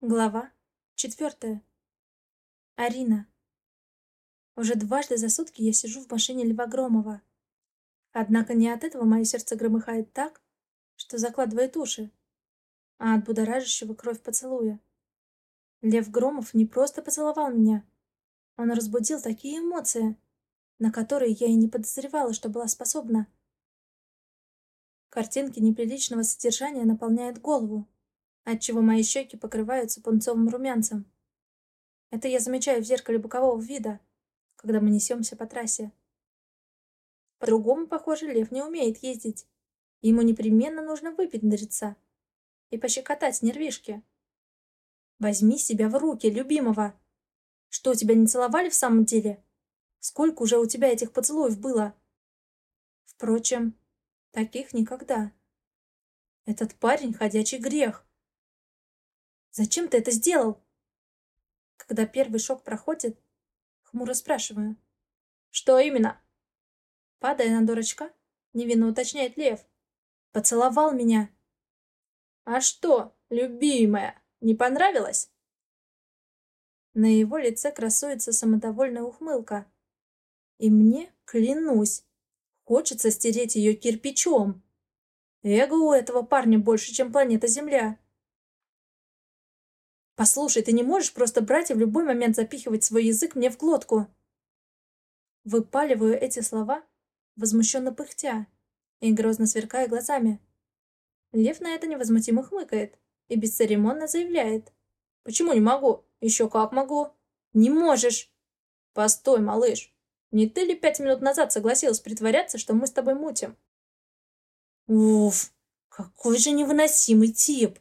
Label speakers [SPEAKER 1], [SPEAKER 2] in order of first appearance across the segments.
[SPEAKER 1] Глава четвертая. Арина. Уже дважды за сутки я сижу в машине Льва Громова. Однако не от этого мое сердце громыхает так, что закладывает уши, а от будоражащего кровь поцелуя. Лев Громов не просто поцеловал меня. Он разбудил такие эмоции, на которые я и не подозревала, что была способна. Картинки неприличного содержания наполняют голову отчего мои щеки покрываются пунцовым румянцем. Это я замечаю в зеркале бокового вида, когда мы несемся по трассе. По-другому, похоже, лев не умеет ездить. Ему непременно нужно выпить выпендриться и пощекотать нервишки. Возьми себя в руки, любимого. Что, тебя не целовали в самом деле? Сколько уже у тебя этих поцелуев было? Впрочем, таких никогда. Этот парень — ходячий грех. Зачем ты это сделал? Когда первый шок проходит, хмуро спрашиваю. Что именно? Падая на дурачка, невинно уточняет Лев. Поцеловал меня. А что, любимая, не понравилось? На его лице красуется самодовольная ухмылка. И мне, клянусь, хочется стереть ее кирпичом. Эго у этого парня больше, чем планета Земля. Послушай, ты не можешь просто брать и в любой момент запихивать свой язык мне в глотку. Выпаливаю эти слова, возмущенно пыхтя и грозно сверкая глазами. Лев на это невозмутимо хмыкает и бесцеремонно заявляет. «Почему не могу? Еще как могу!» «Не можешь!» «Постой, малыш! Не ты ли пять минут назад согласилась притворяться, что мы с тобой мутим?» «Уф! Какой же невыносимый тип!»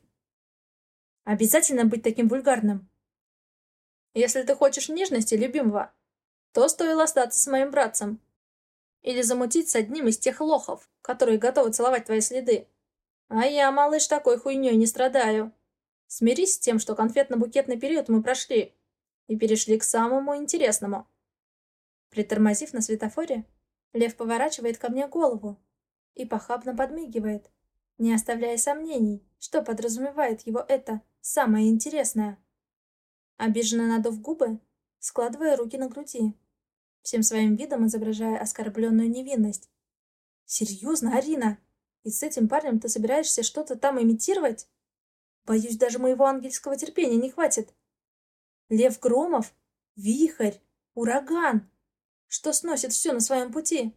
[SPEAKER 1] Обязательно быть таким вульгарным? Если ты хочешь нежности, любимого, то стоило остаться с моим братцем. Или замутить с одним из тех лохов, которые готовы целовать твои следы. А я, малыш, такой хуйней не страдаю. Смирись с тем, что конфетно-букетный период мы прошли и перешли к самому интересному. Притормозив на светофоре, Лев поворачивает ко мне голову и похабно подмигивает, не оставляя сомнений, что подразумевает его это самое интересное. Обиженно надув губы, складывая руки на груди, всем своим видом изображая оскорбленную невинность. «Серьезно, Арина? И с этим парнем ты собираешься что-то там имитировать? Боюсь, даже моего ангельского терпения не хватит. Лев Громов? Вихрь? Ураган? Что сносит все на своем пути?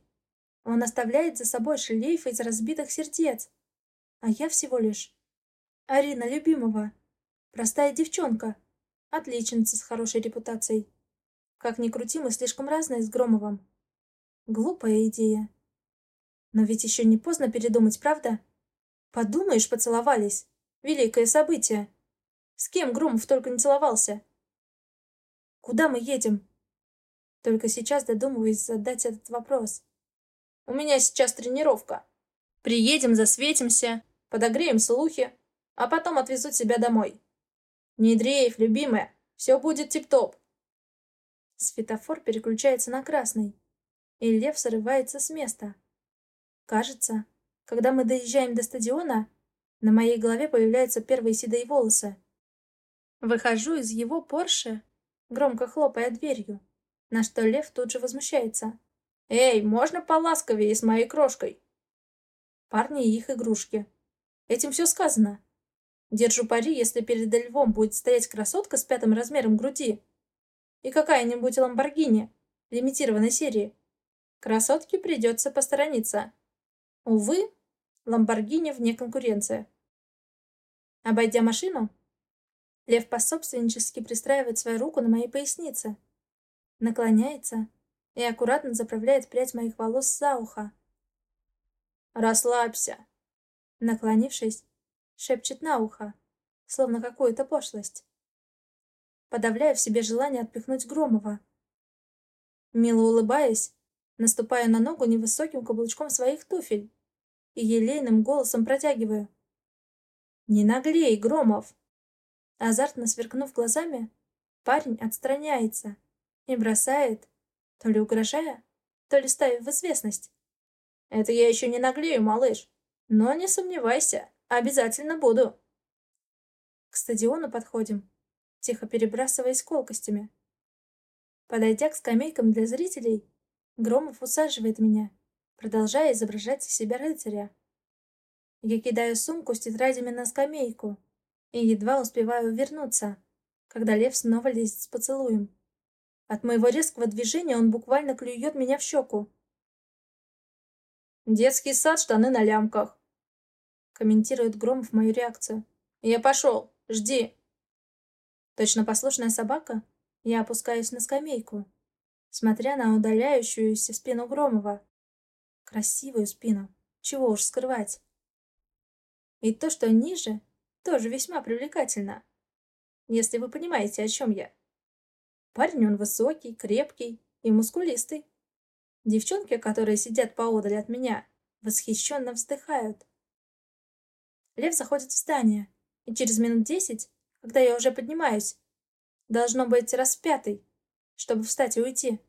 [SPEAKER 1] Он оставляет за собой шлейф из разбитых сердец. А я всего лишь... Арина любимого. Простая девчонка. Отличница с хорошей репутацией. Как ни крути, мы слишком разные с Громовым. Глупая идея. Но ведь еще не поздно передумать, правда? Подумаешь, поцеловались. Великое событие. С кем Громов только не целовался? Куда мы едем? Только сейчас додумываюсь задать этот вопрос. У меня сейчас тренировка. Приедем, засветимся, подогреем слухи, а потом отвезут тебя домой. «Не дрейф, любимая, все будет тип-топ!» Светофор переключается на красный, и лев срывается с места. Кажется, когда мы доезжаем до стадиона, на моей голове появляются первые седые волосы. Выхожу из его Порше, громко хлопая дверью, на что лев тут же возмущается. «Эй, можно поласковее с моей крошкой?» Парни и их игрушки. Этим все сказано. Держу пари, если перед львом будет стоять красотка с пятым размером груди и какая-нибудь Ламборгини лимитированной серии, красотке придется посторониться. Увы, Ламборгини вне конкуренции. Обойдя машину, Лев пособственнически пристраивает свою руку на моей пояснице, наклоняется и аккуратно заправляет прядь моих волос за ухо. «Расслабься!» Наклонившись, шепчет на ухо, словно какую-то пошлость. Подавляя в себе желание отпихнуть Громова. Мило улыбаясь, наступая на ногу невысоким каблучком своих туфель и елейным голосом протягиваю. «Не наглей, Громов!» Азартно сверкнув глазами, парень отстраняется и бросает, то ли угрожая, то ли ставив в известность. «Это я еще не наглею, малыш, но не сомневайся, Обязательно буду. К стадиону подходим, тихо перебрасываясь колкостями. Подойдя к скамейкам для зрителей, Громов усаживает меня, продолжая изображать из себя рыцаря. Я кидаю сумку с тетрадями на скамейку и едва успеваю вернуться, когда лев снова лезет с поцелуем. От моего резкого движения он буквально клюет меня в щеку.
[SPEAKER 2] «Детский сад, штаны на лямках», — комментирует Громов мою реакцию. «Я пошел, жди».
[SPEAKER 1] Точно послушная собака, я опускаюсь на скамейку, смотря на удаляющуюся спину Громова. Красивую спину, чего уж скрывать. И то, что ниже, тоже весьма привлекательно. Если вы понимаете, о чем я. Парень он высокий, крепкий и мускулистый. Девчонки, которые сидят поодаль от меня, восхищенно вздыхают. Лев заходит в здание, и через минут десять, когда я уже поднимаюсь, должно быть распятый, чтобы встать и уйти.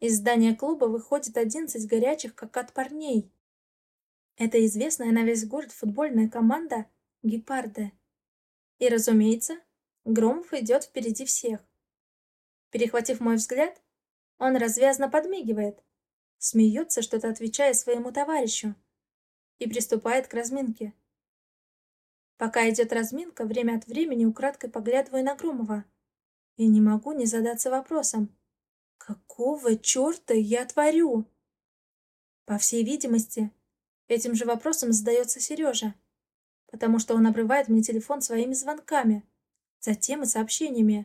[SPEAKER 1] Из здания клуба выходит одиннадцать горячих, как от парней. Это известная на весь город футбольная команда «Гепарды». И, разумеется, Громов идет впереди всех. Перехватив мой взгляд, он развязно подмигивает, смеется, что-то отвечая своему товарищу, и приступает к разминке. Пока идет разминка, время от времени украдкой поглядываю на Громова и не могу не задаться вопросом, какого черта я творю? По всей видимости, этим же вопросом задается Сережа, потому что он обрывает мне телефон своими звонками, затем и сообщениями.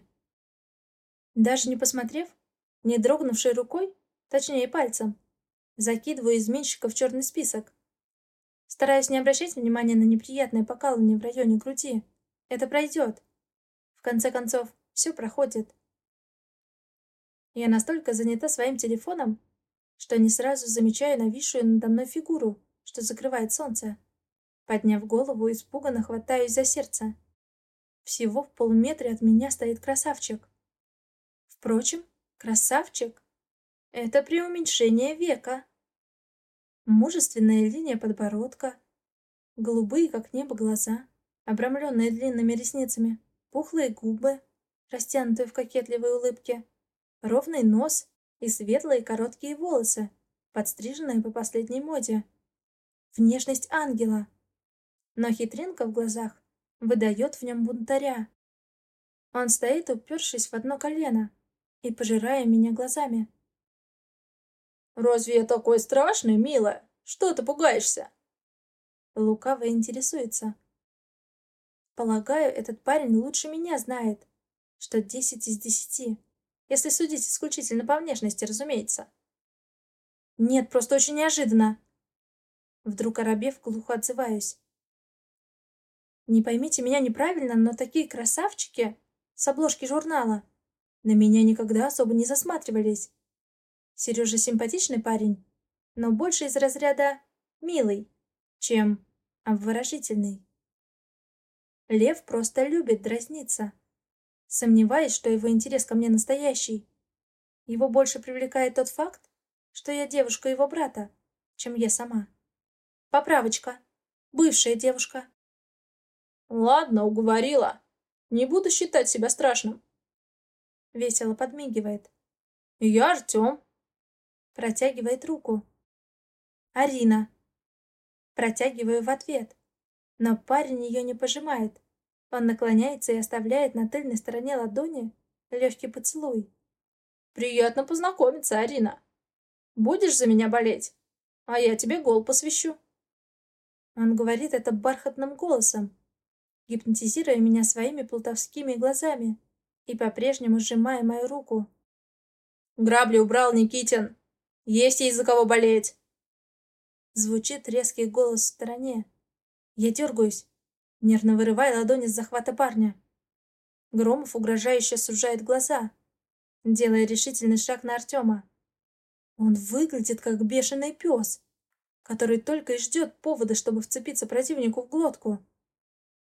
[SPEAKER 1] Даже не посмотрев, не дрогнувшей рукой, точнее пальцем, закидываю изменщика в черный список. Стараюсь не обращать внимания на неприятное покалывание в районе груди. Это пройдет. В конце концов, все проходит. Я настолько занята своим телефоном, что не сразу замечаю нависшую надо мной фигуру, что закрывает солнце. Подняв голову, испуганно хватаюсь за сердце. Всего в полуметре от меня стоит красавчик. Впрочем, красавчик — это преуменьшение века. Мужественная линия подбородка, голубые, как небо, глаза, обрамленные длинными ресницами, пухлые губы, растянутые в кокетливой улыбке, ровный нос и светлые короткие волосы, подстриженные по последней моде. Внешность ангела. Но хитринка в глазах выдает в нем бунтаря. Он стоит, упершись в одно колено, и пожирая меня глазами.
[SPEAKER 2] «Разве я такой страшный, милая? Что ты пугаешься?»
[SPEAKER 1] Лукаво интересуется. Полагаю, этот парень лучше меня знает, что десять из десяти, если судить исключительно по внешности, разумеется. Нет, просто очень неожиданно. Вдруг оробев, глухо отзываюсь. Не поймите меня неправильно, но такие красавчики с обложки журнала на меня никогда особо не засматривались. Сережа симпатичный парень, но больше из разряда «милый», чем обворожительный. Лев просто любит дразниться. Сомневаюсь, что его интерес ко мне настоящий. Его больше привлекает тот факт, что я девушка его брата, чем я сама. Поправочка. Бывшая девушка.
[SPEAKER 2] Ладно, уговорила. Не буду считать себя страшным.
[SPEAKER 1] Весело подмигивает.
[SPEAKER 2] Я Артем.
[SPEAKER 1] Протягивает руку. Арина. Протягиваю в ответ. Но парень ее не пожимает. Он наклоняется и оставляет на тыльной стороне ладони легкий поцелуй.
[SPEAKER 2] «Приятно познакомиться, Арина. Будешь за меня болеть? А я тебе гол посвящу».
[SPEAKER 1] Он говорит это бархатным голосом, гипнотизируя меня своими плутовскими глазами и по-прежнему сжимая мою руку.
[SPEAKER 2] «Грабли убрал Никитин! Есть ей за кого болеть!»
[SPEAKER 1] Звучит резкий голос в стороне. Я дергаюсь, нервно вырывая ладони с захвата парня. Громов угрожающе сужает глаза, делая решительный шаг на Артема. Он выглядит как бешеный пес, который только и ждет повода, чтобы вцепиться противнику в глотку.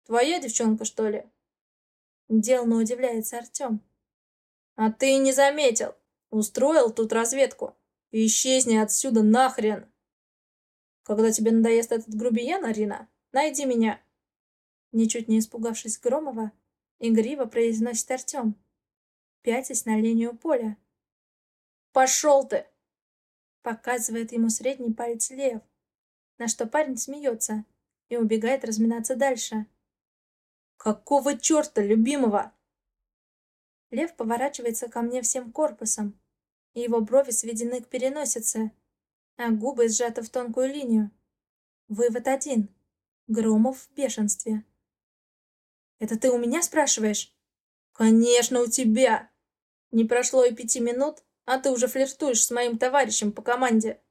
[SPEAKER 2] «Твоя девчонка, что ли?»
[SPEAKER 1] Делно удивляется Артем.
[SPEAKER 2] А ты не заметил. Устроил тут разведку. Исчезни отсюда нахрен. Когда тебе надоест этот грубиян, Арина, найди меня.
[SPEAKER 1] Ничуть не испугавшись Громова, игриво произносит Артем, пятясь на линию поля.
[SPEAKER 2] «Пошел ты!»
[SPEAKER 1] Показывает ему средний палец Лев, на что парень смеется и убегает разминаться дальше.
[SPEAKER 2] «Какого черта, любимого?»
[SPEAKER 1] Лев поворачивается ко мне всем корпусом, и его брови сведены к переносице, а губы сжаты в тонкую линию. Вывод один. Громов в бешенстве.
[SPEAKER 2] «Это ты у меня спрашиваешь?» «Конечно, у тебя!» Не прошло и пяти минут, а ты уже флиртуешь с моим товарищем по команде.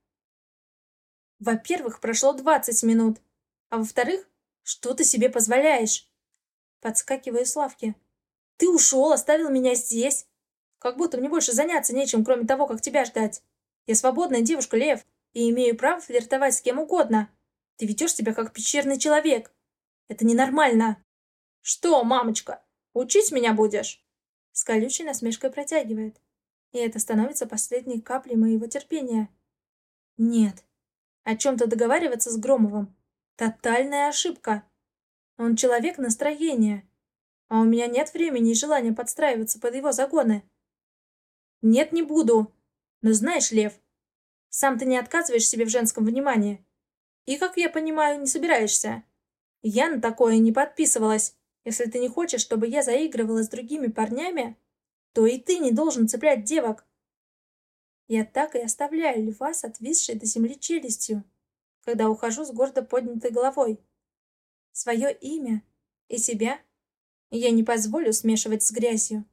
[SPEAKER 2] Во-первых, прошло двадцать минут, а во-вторых, что ты себе позволяешь?
[SPEAKER 1] Подскакиваю с лавки.
[SPEAKER 2] Ты ушел, оставил меня здесь. Как будто мне больше заняться нечем, кроме того, как тебя ждать. Я свободная девушка, Лев, и имею право флиртовать с кем угодно. Ты ведешь себя как пещерный человек. Это ненормально. Что, мамочка, учить меня будешь?
[SPEAKER 1] С колючей насмешкой протягивает. И это становится последней каплей моего терпения. Нет. О чем-то договариваться с Громовым. Тотальная ошибка. Он человек настроения. А у меня нет времени и желания подстраиваться под его загоны.
[SPEAKER 2] Нет, не буду. Но знаешь, Лев, сам ты не отказываешь себе в женском внимании. И, как я понимаю, не собираешься. Я на такое не подписывалась. Если ты не хочешь, чтобы я заигрывала с другими парнями, то и ты не должен цеплять девок.
[SPEAKER 1] Я так и оставляю льва с отвисшей до земли челюстью, когда ухожу с гордо поднятой головой. Свое имя и себя я не позволю смешивать с грязью.